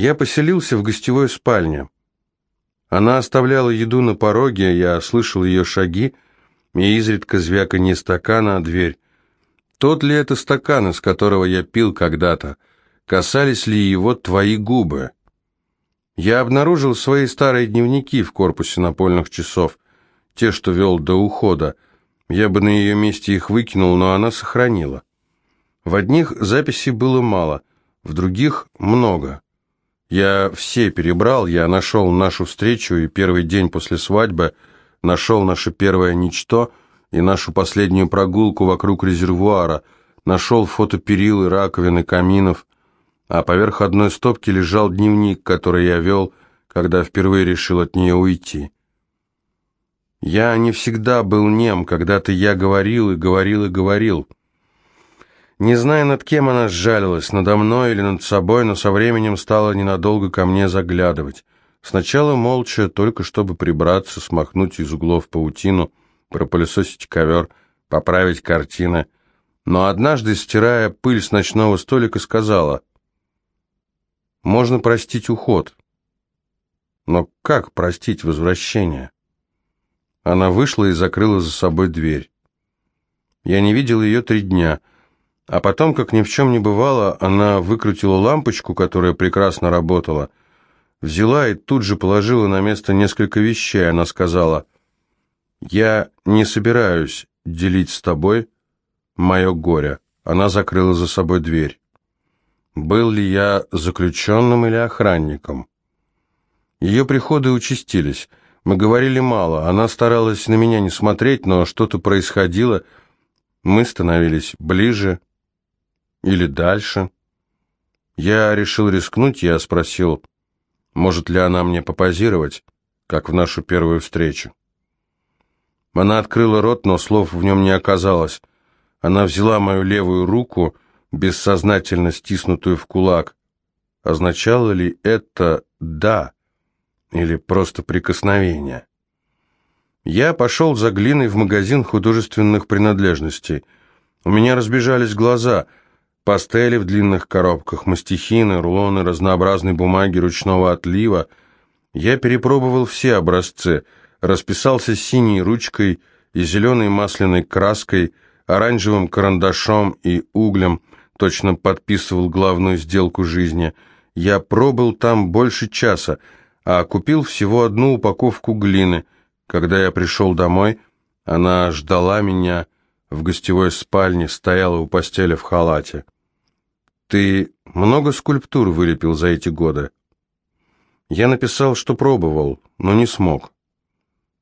Я поселился в гостевой спальне. Она оставляла еду на пороге, я слышал ее шаги и изредка звяканье стакана о дверь. Тот ли это стакан, из которого я пил когда-то? Касались ли его твои губы? Я обнаружил свои старые дневники в корпусе напольных часов, те, что вел до ухода. Я бы на ее месте их выкинул, но она сохранила. В одних записей было мало, в других много. Я все перебрал, я нашел нашу встречу и первый день после свадьбы, нашел наше первое ничто и нашу последнюю прогулку вокруг резервуара, нашел фотоперилы, раковины, каминов, а поверх одной стопки лежал дневник, который я вел, когда впервые решил от нее уйти. Я не всегда был нем, когда-то я говорил и говорил и говорил — не зная, над кем она сжалилась, надо мной или над собой, но со временем стала ненадолго ко мне заглядывать. Сначала молча, только чтобы прибраться, смахнуть из углов паутину, пропылесосить ковер, поправить картины. Но однажды, стирая пыль с ночного столика, сказала, «Можно простить уход, но как простить возвращение?» Она вышла и закрыла за собой дверь. Я не видел ее три дня — а потом, как ни в чем не бывало, она выкрутила лампочку, которая прекрасно работала, взяла и тут же положила на место несколько вещей. Она сказала, «Я не собираюсь делить с тобой мое горе». Она закрыла за собой дверь. Был ли я заключенным или охранником? Ее приходы участились. Мы говорили мало. Она старалась на меня не смотреть, но что-то происходило. Мы становились ближе, или дальше? Я решил рискнуть, я спросил, может ли она мне попозировать, как в нашу первую встречу. Она открыла рот, но слов в нем не оказалось. Она взяла мою левую руку, бессознательно стиснутую в кулак. Означало ли это «да» или просто прикосновение? Я пошел за глиной в магазин художественных принадлежностей. У меня разбежались глаза — Пастели в длинных коробках, мастихины, рулоны разнообразной бумаги ручного отлива. Я перепробовал все образцы, расписался синей ручкой и зеленой масляной краской, оранжевым карандашом и углем, точно подписывал главную сделку жизни. Я пробыл там больше часа, а купил всего одну упаковку глины. Когда я пришел домой, она ждала меня, в гостевой спальне, стояла у постели в халате. «Ты много скульптур вылепил за эти годы?» «Я написал, что пробовал, но не смог».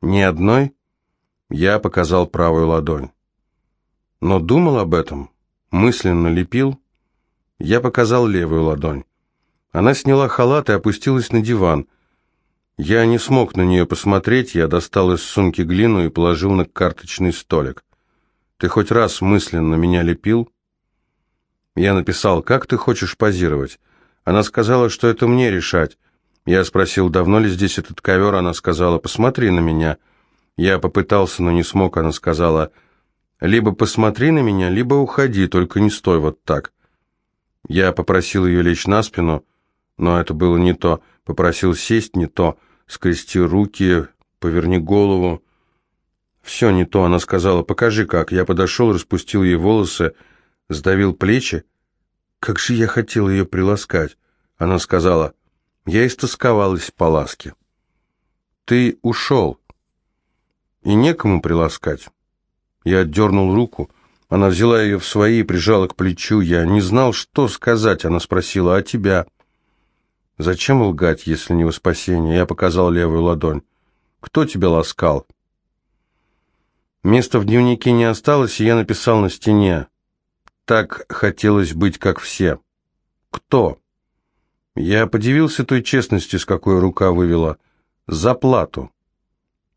«Ни одной?» Я показал правую ладонь. «Но думал об этом, мысленно лепил?» Я показал левую ладонь. Она сняла халат и опустилась на диван. Я не смог на нее посмотреть, я достал из сумки глину и положил на карточный столик. Ты хоть раз мысленно меня лепил? Я написал, как ты хочешь позировать? Она сказала, что это мне решать. Я спросил, давно ли здесь этот ковер? Она сказала, посмотри на меня. Я попытался, но не смог. Она сказала, либо посмотри на меня, либо уходи, только не стой вот так. Я попросил ее лечь на спину, но это было не то. Попросил сесть не то. Скрести руки, поверни голову. «Все не то», — она сказала, «покажи как». Я подошел, распустил ей волосы, сдавил плечи. Как же я хотел ее приласкать. Она сказала, «Я истосковалась по ласке». «Ты ушел, и некому приласкать». Я отдернул руку. Она взяла ее в свои и прижала к плечу. Я не знал, что сказать. Она спросила, «А тебя?» «Зачем лгать, если не во спасение?» Я показал левую ладонь. «Кто тебя ласкал?» Места в дневнике не осталось, и я написал на стене. Так хотелось быть, как все. Кто? Я подивился той честности, с какой рука вывела. За плату.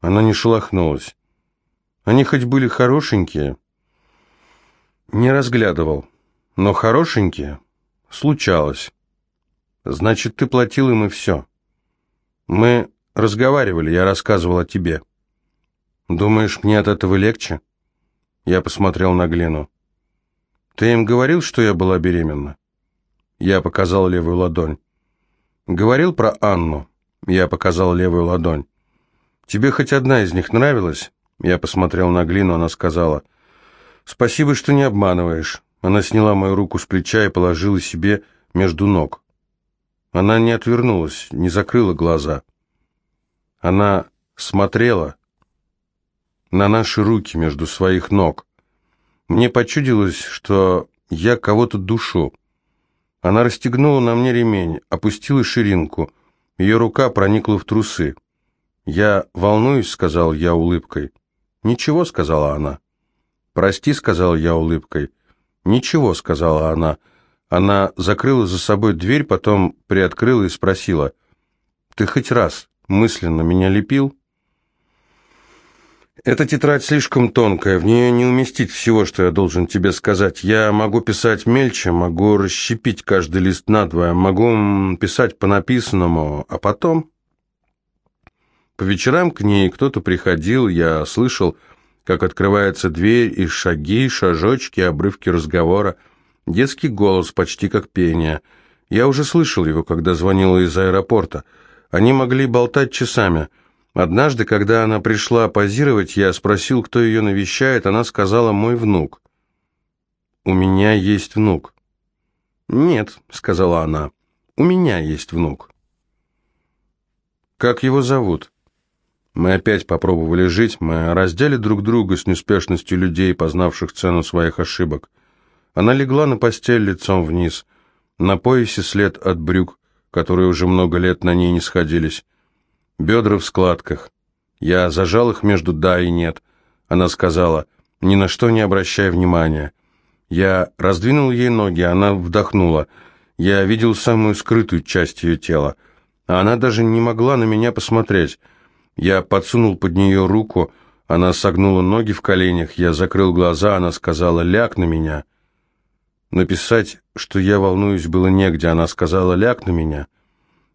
Она не шелохнулась. Они хоть были хорошенькие? Не разглядывал. Но хорошенькие? Случалось. Значит, ты платил им и все. Мы разговаривали, я рассказывал о тебе. «Думаешь, мне от этого легче?» Я посмотрел на Глену. «Ты им говорил, что я была беременна?» Я показал левую ладонь. Говорил про Анну. Я показал левую ладонь. Тебе хоть одна из них нравилась? Я посмотрел на глину, она сказала. Спасибо, что не обманываешь. Она сняла мою руку с плеча и положила себе между ног. Она не отвернулась, не закрыла глаза. Она смотрела на наши руки между своих ног. Мне почудилось, что я кого-то душу. Она расстегнула на мне ремень, опустила ширинку. Ее рука проникла в трусы. «Я волнуюсь», — сказал я улыбкой. «Ничего», — сказала она. «Прости», — сказал я улыбкой. «Ничего», — сказала она. Она закрыла за собой дверь, потом приоткрыла и спросила. «Ты хоть раз мысленно меня лепил?» Эта тетрадь слишком тонкая, в нее не уместить всего, что я должен тебе сказать. Я могу писать мельче, могу расщепить каждый лист надвое, могу писать по написанному, а потом... По вечерам к ней кто-то приходил, я слышал, как открывается дверь, и шаги, шажочки, обрывки разговора, детский голос, почти как пение. Я уже слышал его, когда звонила из аэропорта. Они могли болтать часами — Однажды, когда она пришла позировать, я спросил, кто ее навещает, она сказала «мой внук». «У меня есть внук». «Нет», — сказала она, — «у меня есть внук». «Как его зовут?» Мы опять попробовали жить, мы раздели друг друга с неспешностью людей, познавших цену своих ошибок. Она легла на постель лицом вниз, на поясе след от брюк, которые уже много лет на ней не сходились. Бедра в складках. Я зажал их между «да» и «нет». Она сказала, «Ни на что не обращай внимания». Я раздвинул ей ноги, она вдохнула. Я видел самую скрытую часть ее тела. А она даже не могла на меня посмотреть. Я подсунул под нее руку, она согнула ноги в коленях, я закрыл глаза, она сказала «ляг на меня». Написать, что я волнуюсь, было негде, она сказала «ляг на меня».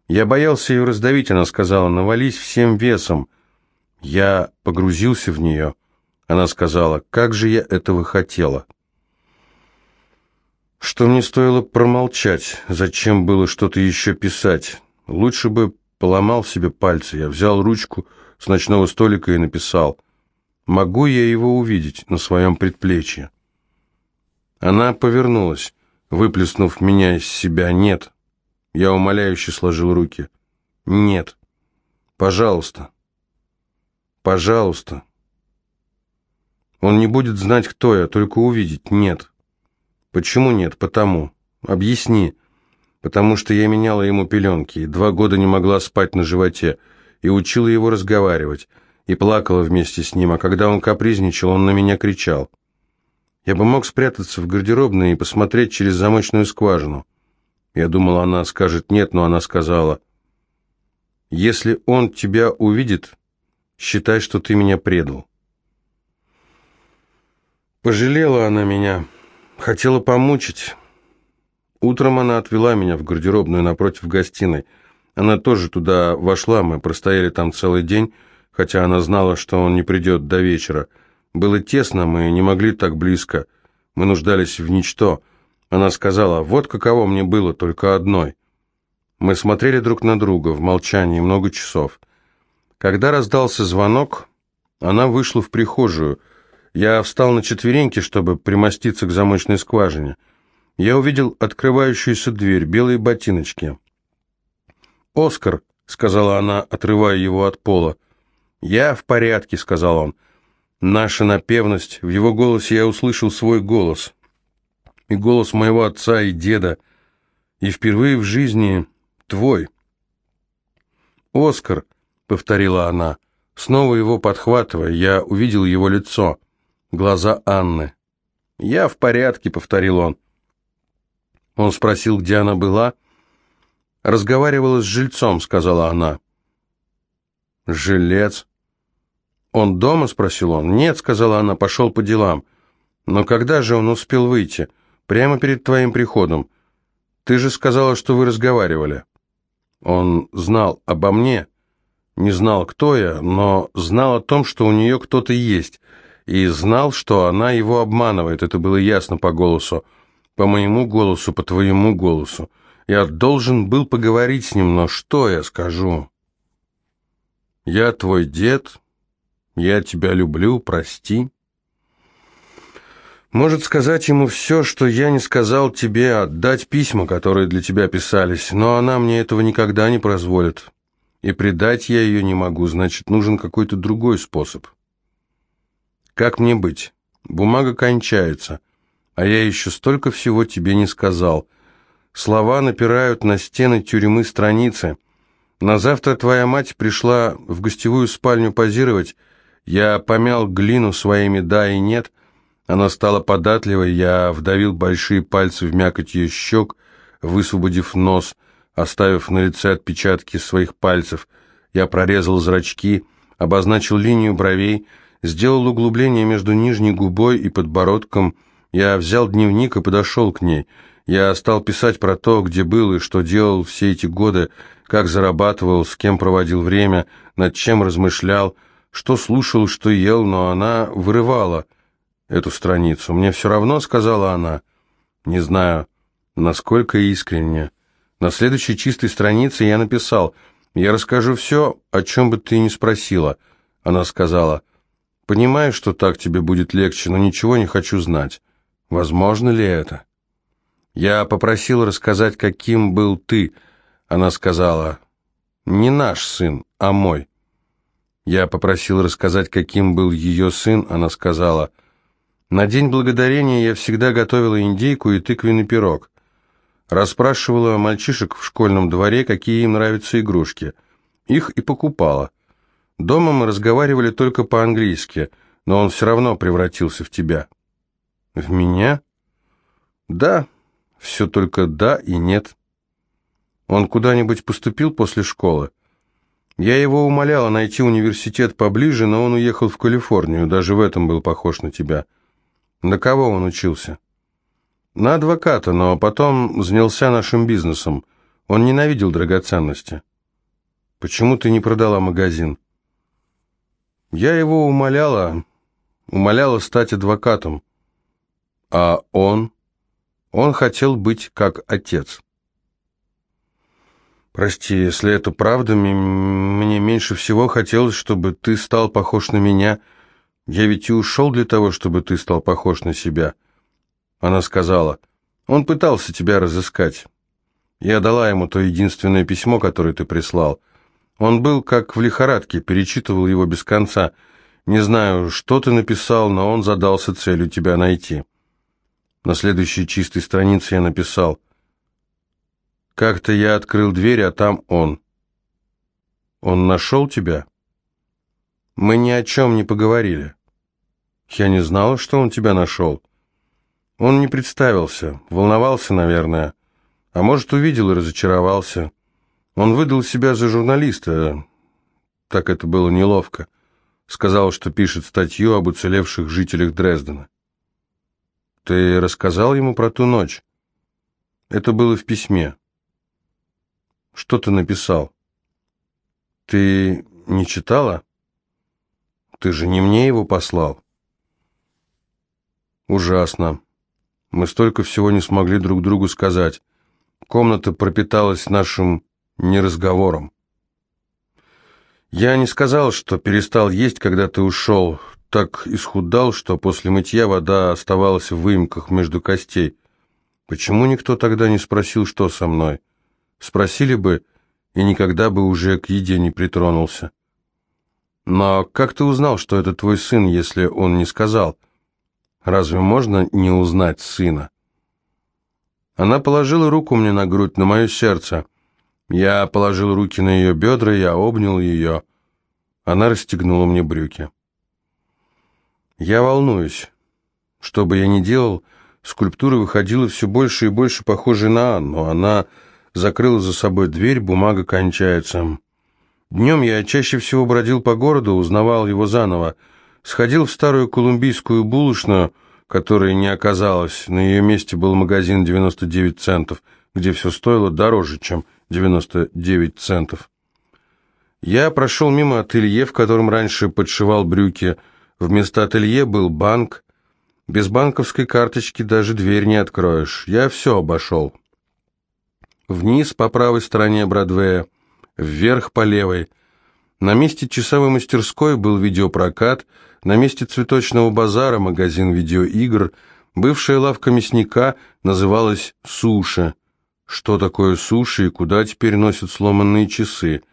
Я боялся ее раздавить, она сказала, навались всем весом. Я погрузился в нее. Она сказала, как же я этого хотела. Что мне стоило промолчать, зачем было что-то еще писать? Лучше бы поломал себе пальцы. Я взял ручку с ночного столика и написал. Могу я его увидеть на своем предплечье? Она повернулась, выплеснув меня из себя. Нет, я умоляюще сложил руки. «Нет. Пожалуйста. Пожалуйста. Он не будет знать, кто я, только увидеть. Нет. Почему нет? Потому. Объясни. Потому что я меняла ему пеленки, и два года не могла спать на животе, и учила его разговаривать, и плакала вместе с ним, а когда он капризничал, он на меня кричал. Я бы мог спрятаться в гардеробной и посмотреть через замочную скважину. Я думал, она скажет нет, но она сказала, «Если он тебя увидит, считай, что ты меня предал». Пожалела она меня, хотела помучить. Утром она отвела меня в гардеробную напротив гостиной. Она тоже туда вошла, мы простояли там целый день, хотя она знала, что он не придет до вечера. Было тесно, мы не могли так близко, мы нуждались в ничто — она сказала, вот каково мне было только одной. Мы смотрели друг на друга в молчании много часов. Когда раздался звонок, она вышла в прихожую. Я встал на четвереньки, чтобы примоститься к замочной скважине. Я увидел открывающуюся дверь, белые ботиночки. «Оскар», — сказала она, отрывая его от пола. «Я в порядке», — сказал он. Наша напевность, в его голосе я услышал свой голос и голос моего отца и деда, и впервые в жизни твой. «Оскар», — повторила она, снова его подхватывая, я увидел его лицо, глаза Анны. «Я в порядке», — повторил он. Он спросил, где она была. «Разговаривала с жильцом», — сказала она. «Жилец?» «Он дома?» — спросил он. «Нет», — сказала она, — «пошел по делам». «Но когда же он успел выйти?» Прямо перед твоим приходом. Ты же сказала, что вы разговаривали. Он знал обо мне, не знал, кто я, но знал о том, что у нее кто-то есть, и знал, что она его обманывает. Это было ясно по голосу, по моему голосу, по твоему голосу. Я должен был поговорить с ним, но что я скажу? Я твой дед, я тебя люблю, прости. Может сказать ему все, что я не сказал тебе, отдать письма, которые для тебя писались, но она мне этого никогда не позволит. И предать я ее не могу, значит, нужен какой-то другой способ. Как мне быть? Бумага кончается, а я еще столько всего тебе не сказал. Слова напирают на стены тюрьмы страницы. На завтра твоя мать пришла в гостевую спальню позировать. Я помял глину своими «да» и «нет». Она стала податливой, я вдавил большие пальцы в мякоть ее щек, высвободив нос, оставив на лице отпечатки своих пальцев. Я прорезал зрачки, обозначил линию бровей, сделал углубление между нижней губой и подбородком. Я взял дневник и подошел к ней. Я стал писать про то, где был и что делал все эти годы, как зарабатывал, с кем проводил время, над чем размышлял, что слушал, что ел, но она вырывала эту страницу. «Мне все равно», — сказала она. Не знаю, насколько искренне. На следующей чистой странице я написал «Я расскажу все, о чем бы ты ни спросила». Она сказала «Понимаю, что так тебе будет легче, но ничего не хочу знать. Возможно ли это?» Я попросил рассказать, каким был ты. Она сказала, не наш сын, а мой. Я попросил рассказать, каким был ее сын. Она сказала, на День Благодарения я всегда готовила индейку и тыквенный пирог. Расспрашивала мальчишек в школьном дворе, какие им нравятся игрушки. Их и покупала. Дома мы разговаривали только по-английски, но он все равно превратился в тебя. В меня? Да, все только да и нет. Он куда-нибудь поступил после школы? Я его умоляла найти университет поближе, но он уехал в Калифорнию, даже в этом был похож на тебя. На кого он учился? На адвоката, но потом занялся нашим бизнесом. Он ненавидел драгоценности. Почему ты не продала магазин? Я его умоляла, умоляла стать адвокатом. А он... Он хотел быть как отец. Прости, если это правда, мне меньше всего хотелось, чтобы ты стал похож на меня. Я ведь и ушел для того, чтобы ты стал похож на себя. Она сказала, он пытался тебя разыскать. Я дала ему то единственное письмо, которое ты прислал. Он был как в лихорадке, перечитывал его без конца. Не знаю, что ты написал, но он задался целью тебя найти. На следующей чистой странице я написал «Как-то я открыл дверь, а там он». «Он нашел тебя?» «Мы ни о чем не поговорили». «Я не знала, что он тебя нашел». Он не представился, волновался, наверное, а может, увидел и разочаровался. Он выдал себя за журналиста, так это было неловко. Сказал, что пишет статью об уцелевших жителях Дрездена. Ты рассказал ему про ту ночь? Это было в письме. Что ты написал? Ты не читала? Ты же не мне его послал. Ужасно. Мы столько всего не смогли друг другу сказать. Комната пропиталась нашим неразговором. Я не сказал, что перестал есть, когда ты ушел так исхудал, что после мытья вода оставалась в выемках между костей. Почему никто тогда не спросил, что со мной? Спросили бы, и никогда бы уже к еде не притронулся. Но как ты узнал, что это твой сын, если он не сказал? Разве можно не узнать сына? Она положила руку мне на грудь, на мое сердце. Я положил руки на ее бедра, я обнял ее. Она расстегнула мне брюки. Я волнуюсь. Что бы я ни делал, скульптура выходила все больше и больше похожей на Анну. Она закрыла за собой дверь, бумага кончается. Днем я чаще всего бродил по городу, узнавал его заново. Сходил в старую колумбийскую булочную, которой не оказалось. На ее месте был магазин 99 центов, где все стоило дороже, чем 99 центов. Я прошел мимо ателье, в котором раньше подшивал брюки, Вместо ателье был банк. Без банковской карточки даже дверь не откроешь. Я все обошел. вниз по правой стороне Бродвея, вверх по левой. На месте часовой мастерской был видеопрокат, на месте цветочного базара магазин видеоигр, бывшая лавка мясника называлась «Суша». Что такое суши и куда теперь носят сломанные часы?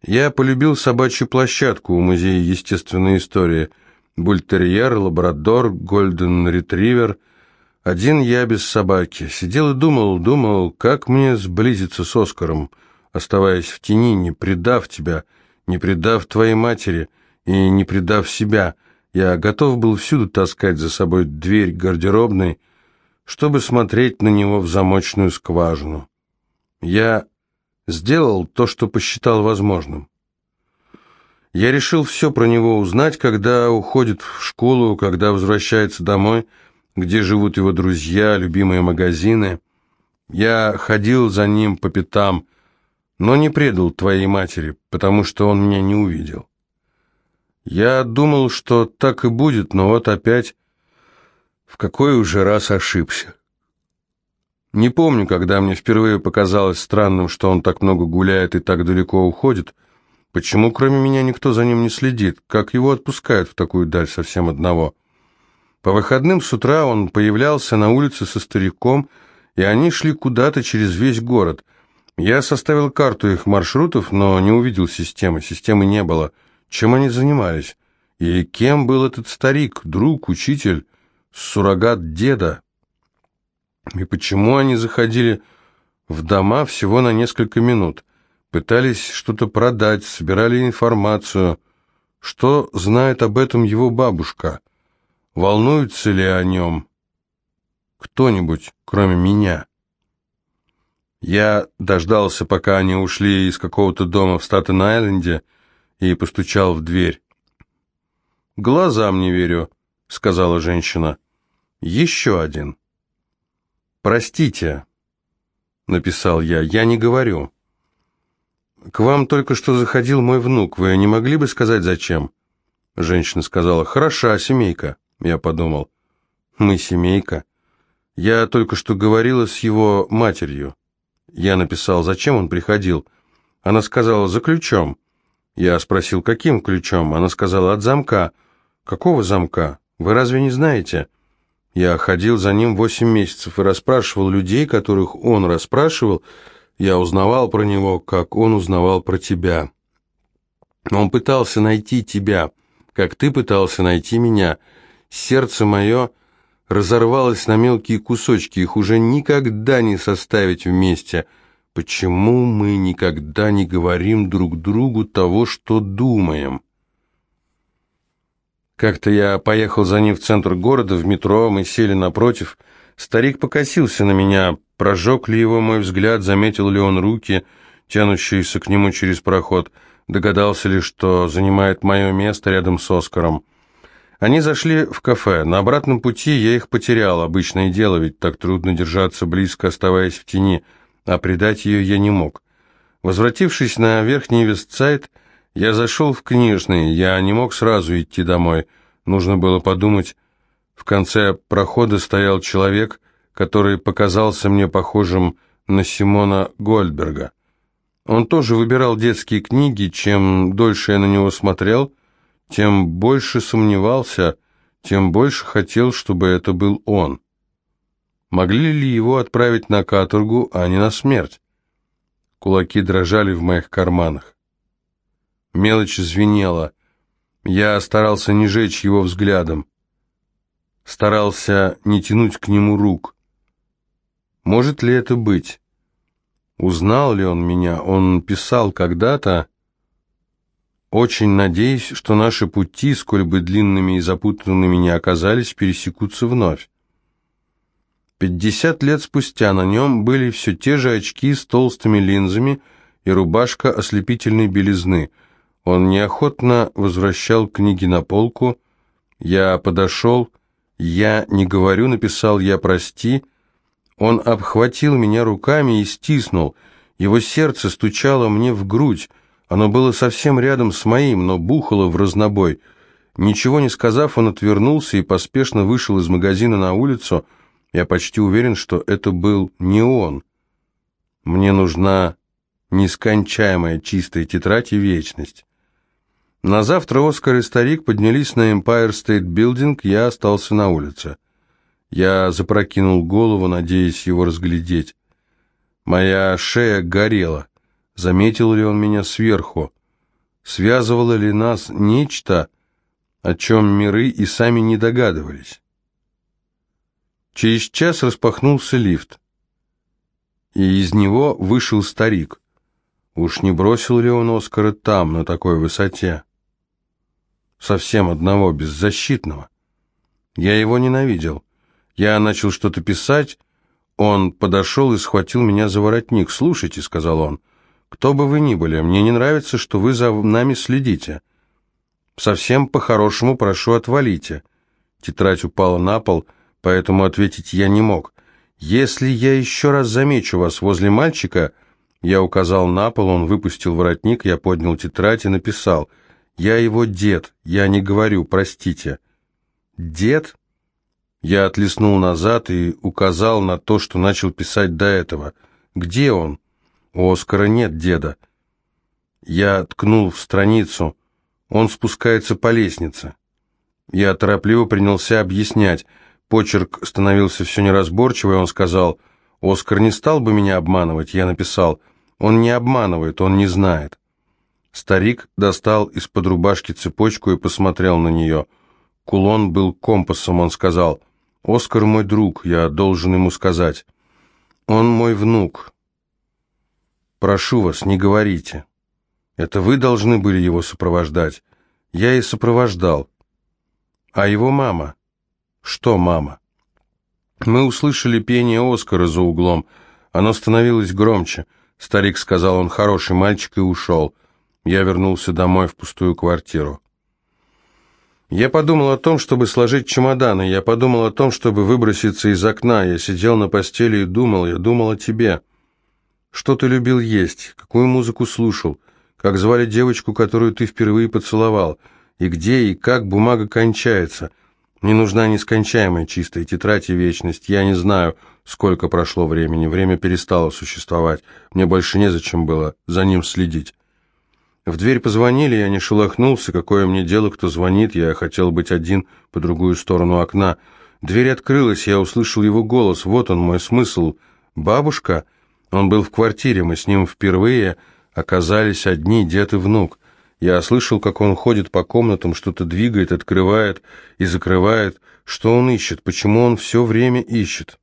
Я полюбил собачью площадку у музея естественной истории. Бультерьер, лабрадор, гольден ретривер. Один я без собаки. Сидел и думал, думал, как мне сблизиться с Оскаром, оставаясь в тени, не предав тебя, не предав твоей матери и не предав себя. Я готов был всюду таскать за собой дверь гардеробной, чтобы смотреть на него в замочную скважину. Я сделал то, что посчитал возможным. Я решил все про него узнать, когда уходит в школу, когда возвращается домой, где живут его друзья, любимые магазины. Я ходил за ним по пятам, но не предал твоей матери, потому что он меня не увидел. Я думал, что так и будет, но вот опять в какой уже раз ошибся. Не помню, когда мне впервые показалось странным, что он так много гуляет и так далеко уходит. Почему кроме меня никто за ним не следит? Как его отпускают в такую даль совсем одного? По выходным с утра он появлялся на улице со стариком, и они шли куда-то через весь город. Я составил карту их маршрутов, но не увидел системы, системы не было. Чем они занимались? И кем был этот старик, друг, учитель? суррогат деда. И почему они заходили в дома всего на несколько минут? Пытались что-то продать, собирали информацию. Что знает об этом его бабушка? Волнуется ли о нем кто-нибудь, кроме меня? Я дождался, пока они ушли из какого-то дома в Статен-Айленде и постучал в дверь. «Глазам не верю», — сказала женщина. Еще один. «Простите», — написал я, — «я не говорю». «К вам только что заходил мой внук. Вы не могли бы сказать, зачем?» Женщина сказала, «Хороша, семейка». Я подумал, «Мы семейка». Я только что говорила с его матерью. Я написал, зачем он приходил. Она сказала, за ключом. Я спросил, каким ключом? Она сказала, от замка. Какого замка? Вы разве не знаете? Я ходил за ним восемь месяцев и расспрашивал людей, которых он расспрашивал. Я узнавал про него, как он узнавал про тебя. Он пытался найти тебя, как ты пытался найти меня. Сердце мое разорвалось на мелкие кусочки, их уже никогда не составить вместе. Почему мы никогда не говорим друг другу того, что думаем?» Как-то я поехал за ним в центр города, в метро, мы сели напротив. Старик покосился на меня, прожег ли его мой взгляд, заметил ли он руки, тянущиеся к нему через проход, догадался ли, что занимает мое место рядом с Оскаром. Они зашли в кафе. На обратном пути я их потерял, обычное дело, ведь так трудно держаться близко, оставаясь в тени, а предать ее я не мог. Возвратившись на верхний Вестсайд, я зашел в книжный, я не мог сразу идти домой. Нужно было подумать. В конце прохода стоял человек, который показался мне похожим на Симона Гольдберга. Он тоже выбирал детские книги, чем дольше я на него смотрел, тем больше сомневался, тем больше хотел, чтобы это был он. Могли ли его отправить на каторгу, а не на смерть? Кулаки дрожали в моих карманах. Мелочь звенела. Я старался не жечь его взглядом. Старался не тянуть к нему рук. Может ли это быть? Узнал ли он меня? Он писал когда-то... Очень надеюсь, что наши пути, сколь бы длинными и запутанными не оказались, пересекутся вновь. Пятьдесят лет спустя на нем были все те же очки с толстыми линзами и рубашка ослепительной белизны — он неохотно возвращал книги на полку. Я подошел, я не говорю, написал я прости. Он обхватил меня руками и стиснул. Его сердце стучало мне в грудь. Оно было совсем рядом с моим, но бухало в разнобой. Ничего не сказав, он отвернулся и поспешно вышел из магазина на улицу. Я почти уверен, что это был не он. Мне нужна нескончаемая чистая тетрадь и вечность. На завтра Оскар и старик поднялись на Empire State Building, я остался на улице. Я запрокинул голову, надеясь его разглядеть. Моя шея горела. Заметил ли он меня сверху? Связывало ли нас нечто, о чем миры и сами не догадывались? Через час распахнулся лифт, и из него вышел старик. Уж не бросил ли он Оскара там, на такой высоте? Совсем одного, беззащитного. Я его ненавидел. Я начал что-то писать, он подошел и схватил меня за воротник. «Слушайте», — сказал он, — «кто бы вы ни были, мне не нравится, что вы за нами следите. Совсем по-хорошему прошу, отвалите». Тетрадь упала на пол, поэтому ответить я не мог. «Если я еще раз замечу вас возле мальчика...» Я указал на пол, он выпустил воротник, я поднял тетрадь и написал. «Я его дед, я не говорю, простите». «Дед?» Я отлеснул назад и указал на то, что начал писать до этого. «Где он?» «У Оскара нет деда». Я ткнул в страницу. Он спускается по лестнице. Я торопливо принялся объяснять. Почерк становился все неразборчивый, он сказал, «Оскар не стал бы меня обманывать», я написал, «Он не обманывает, он не знает». Старик достал из-под рубашки цепочку и посмотрел на нее. Кулон был компасом, он сказал, Оскар мой друг, я должен ему сказать. Он мой внук. Прошу вас, не говорите. Это вы должны были его сопровождать. Я и сопровождал. А его мама? Что мама? Мы услышали пение Оскара за углом. Оно становилось громче. Старик сказал, он хороший мальчик, и ушел. Я вернулся домой в пустую квартиру. Я подумал о том, чтобы сложить чемоданы, я подумал о том, чтобы выброситься из окна, я сидел на постели и думал, я думал о тебе. Что ты любил есть, какую музыку слушал, как звали девочку, которую ты впервые поцеловал, и где и как бумага кончается. Мне нужна нескончаемая чистая тетрадь и вечность, я не знаю, сколько прошло времени, время перестало существовать, мне больше незачем было за ним следить. В дверь позвонили, я не шелохнулся. Какое мне дело, кто звонит? Я хотел быть один по другую сторону окна. Дверь открылась, я услышал его голос. Вот он, мой смысл. «Бабушка?» Он был в квартире, мы с ним впервые оказались одни, дед и внук. Я слышал, как он ходит по комнатам, что-то двигает, открывает и закрывает. Что он ищет? Почему он все время ищет?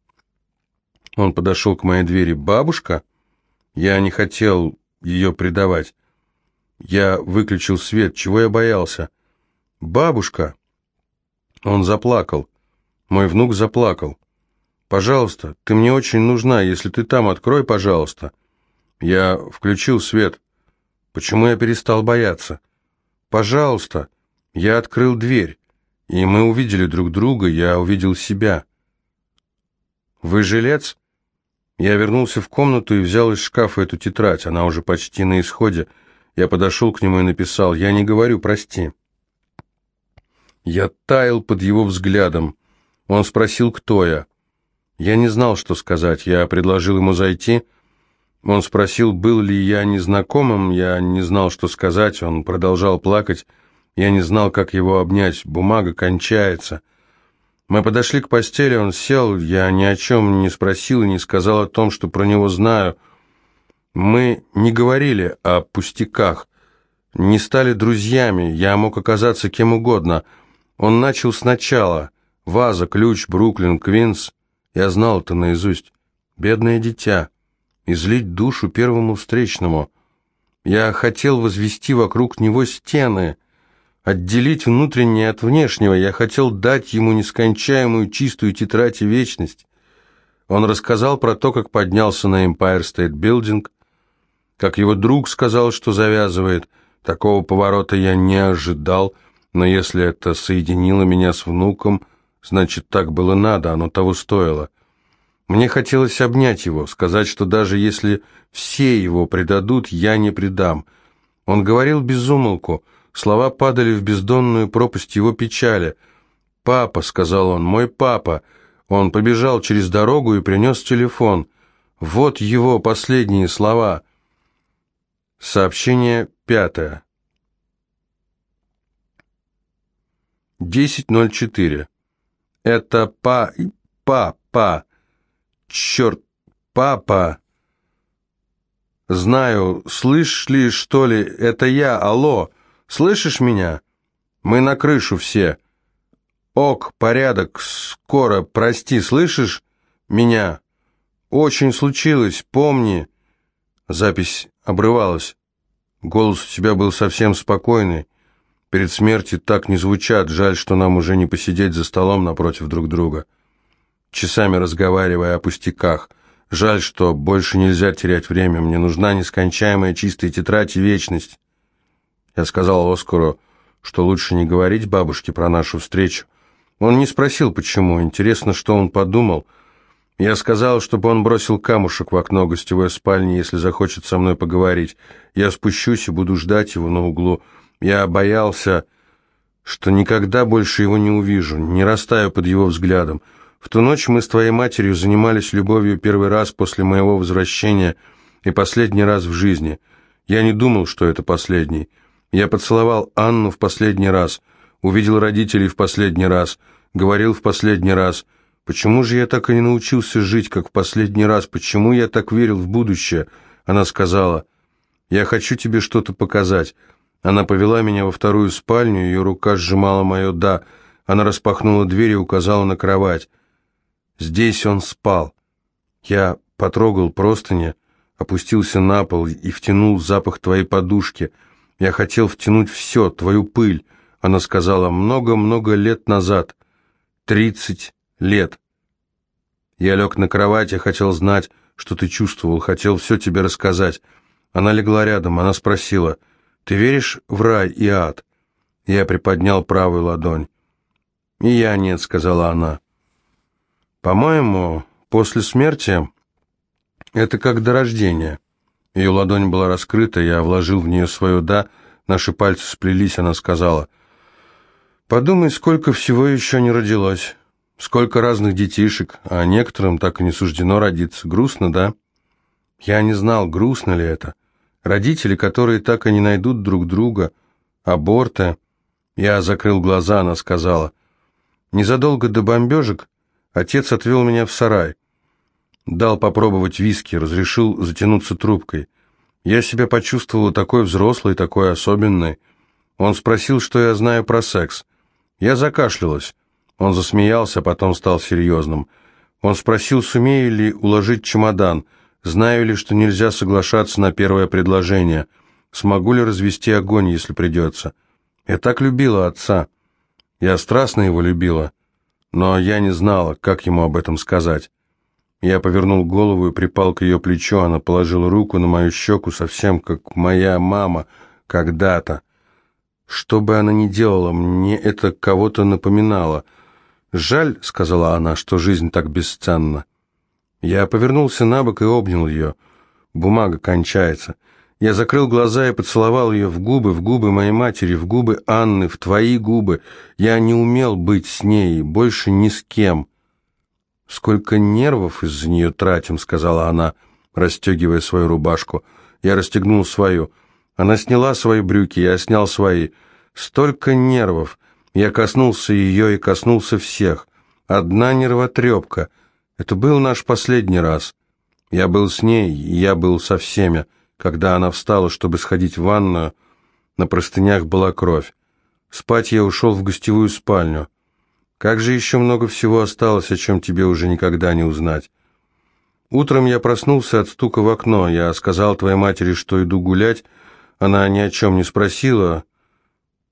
Он подошел к моей двери. «Бабушка?» Я не хотел ее предавать. Я выключил свет. Чего я боялся? «Бабушка!» Он заплакал. Мой внук заплакал. «Пожалуйста, ты мне очень нужна. Если ты там, открой, пожалуйста». Я включил свет. Почему я перестал бояться? «Пожалуйста». Я открыл дверь, и мы увидели друг друга, я увидел себя. «Вы жилец?» Я вернулся в комнату и взял из шкафа эту тетрадь. Она уже почти на исходе. Я подошел к нему и написал «Я не говорю, прости». Я таял под его взглядом. Он спросил, кто я. Я не знал, что сказать. Я предложил ему зайти. Он спросил, был ли я незнакомым. Я не знал, что сказать. Он продолжал плакать. Я не знал, как его обнять. Бумага кончается. Мы подошли к постели, он сел. Я ни о чем не спросил и не сказал о том, что про него знаю. Мы не говорили о пустяках, не стали друзьями, я мог оказаться кем угодно. Он начал сначала. Ваза, ключ, Бруклин, Квинс. Я знал это наизусть. Бедное дитя. Излить душу первому встречному. Я хотел возвести вокруг него стены, отделить внутреннее от внешнего. Я хотел дать ему нескончаемую чистую тетрадь и вечность. Он рассказал про то, как поднялся на Empire State Building, как его друг сказал, что завязывает. Такого поворота я не ожидал, но если это соединило меня с внуком, значит, так было надо, оно того стоило. Мне хотелось обнять его, сказать, что даже если все его предадут, я не предам. Он говорил без умолку, слова падали в бездонную пропасть его печали. «Папа», — сказал он, — «мой папа». Он побежал через дорогу и принес телефон. Вот его последние слова. Сообщение пятое. 10.04. Это па... папа. Черт, папа. Знаю, слышишь ли, что ли, это я, алло. Слышишь меня? Мы на крышу все. Ок, порядок, скоро, прости, слышишь меня? Очень случилось, помни. Запись обрывалась. Голос у тебя был совсем спокойный. Перед смертью так не звучат, жаль, что нам уже не посидеть за столом напротив друг друга. Часами разговаривая о пустяках. Жаль, что больше нельзя терять время, мне нужна нескончаемая чистая тетрадь и вечность. Я сказал Оскару, что лучше не говорить бабушке про нашу встречу. Он не спросил, почему, интересно, что он подумал. Я сказал, чтобы он бросил камушек в окно гостевой спальни, если захочет со мной поговорить. Я спущусь и буду ждать его на углу. Я боялся, что никогда больше его не увижу, не растаю под его взглядом. В ту ночь мы с твоей матерью занимались любовью первый раз после моего возвращения и последний раз в жизни. Я не думал, что это последний. Я поцеловал Анну в последний раз, увидел родителей в последний раз, говорил в последний раз. Почему же я так и не научился жить, как в последний раз? Почему я так верил в будущее? Она сказала, «Я хочу тебе что-то показать». Она повела меня во вторую спальню, ее рука сжимала мое «да». Она распахнула дверь и указала на кровать. Здесь он спал. Я потрогал простыни, опустился на пол и втянул запах твоей подушки. Я хотел втянуть все, твою пыль. Она сказала, много-много лет назад. Тридцать лет. Я лег на кровать, я хотел знать, что ты чувствовал, хотел все тебе рассказать. Она легла рядом, она спросила — ты веришь в рай и ад?» Я приподнял правую ладонь. «И я нет», — сказала она. «По-моему, после смерти это как до рождения». Ее ладонь была раскрыта, я вложил в нее свое «да», наши пальцы сплелись, она сказала. «Подумай, сколько всего еще не родилось, сколько разных детишек, а некоторым так и не суждено родиться. Грустно, да?» Я не знал, грустно ли это. Родители, которые так и не найдут друг друга, аборты. Я закрыл глаза, она сказала. Незадолго до бомбежек отец отвел меня в сарай. Дал попробовать виски, разрешил затянуться трубкой. Я себя почувствовала такой взрослой, такой особенной. Он спросил, что я знаю про секс. Я закашлялась. Он засмеялся, потом стал серьезным. Он спросил, сумею ли уложить чемодан – Знаю ли, что нельзя соглашаться на первое предложение? Смогу ли развести огонь, если придется? Я так любила отца. Я страстно его любила, но я не знала, как ему об этом сказать. Я повернул голову и припал к ее плечу, она положила руку на мою щеку, совсем как моя мама когда-то. Что бы она ни делала, мне это кого-то напоминало. «Жаль», — сказала она, — «что жизнь так бесценна». Я повернулся на бок и обнял ее. Бумага кончается. Я закрыл глаза и поцеловал ее в губы, в губы моей матери, в губы Анны, в твои губы. Я не умел быть с ней, больше ни с кем. «Сколько нервов из-за нее тратим», — сказала она, расстегивая свою рубашку. Я расстегнул свою. Она сняла свои брюки, я снял свои. Столько нервов. Я коснулся ее и коснулся всех. Одна нервотрепка — это был наш последний раз. Я был с ней, я был со всеми. Когда она встала, чтобы сходить в ванную, на простынях была кровь. Спать я ушел в гостевую спальню. Как же еще много всего осталось, о чем тебе уже никогда не узнать. Утром я проснулся от стука в окно. Я сказал твоей матери, что иду гулять. Она ни о чем не спросила.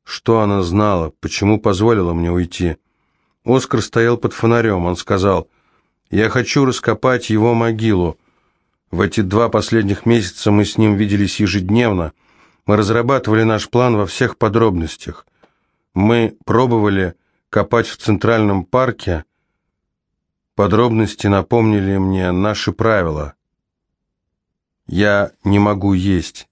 Что она знала? Почему позволила мне уйти? Оскар стоял под фонарем. Он сказал... Я хочу раскопать его могилу. В эти два последних месяца мы с ним виделись ежедневно. Мы разрабатывали наш план во всех подробностях. Мы пробовали копать в Центральном парке. Подробности напомнили мне наши правила. Я не могу есть.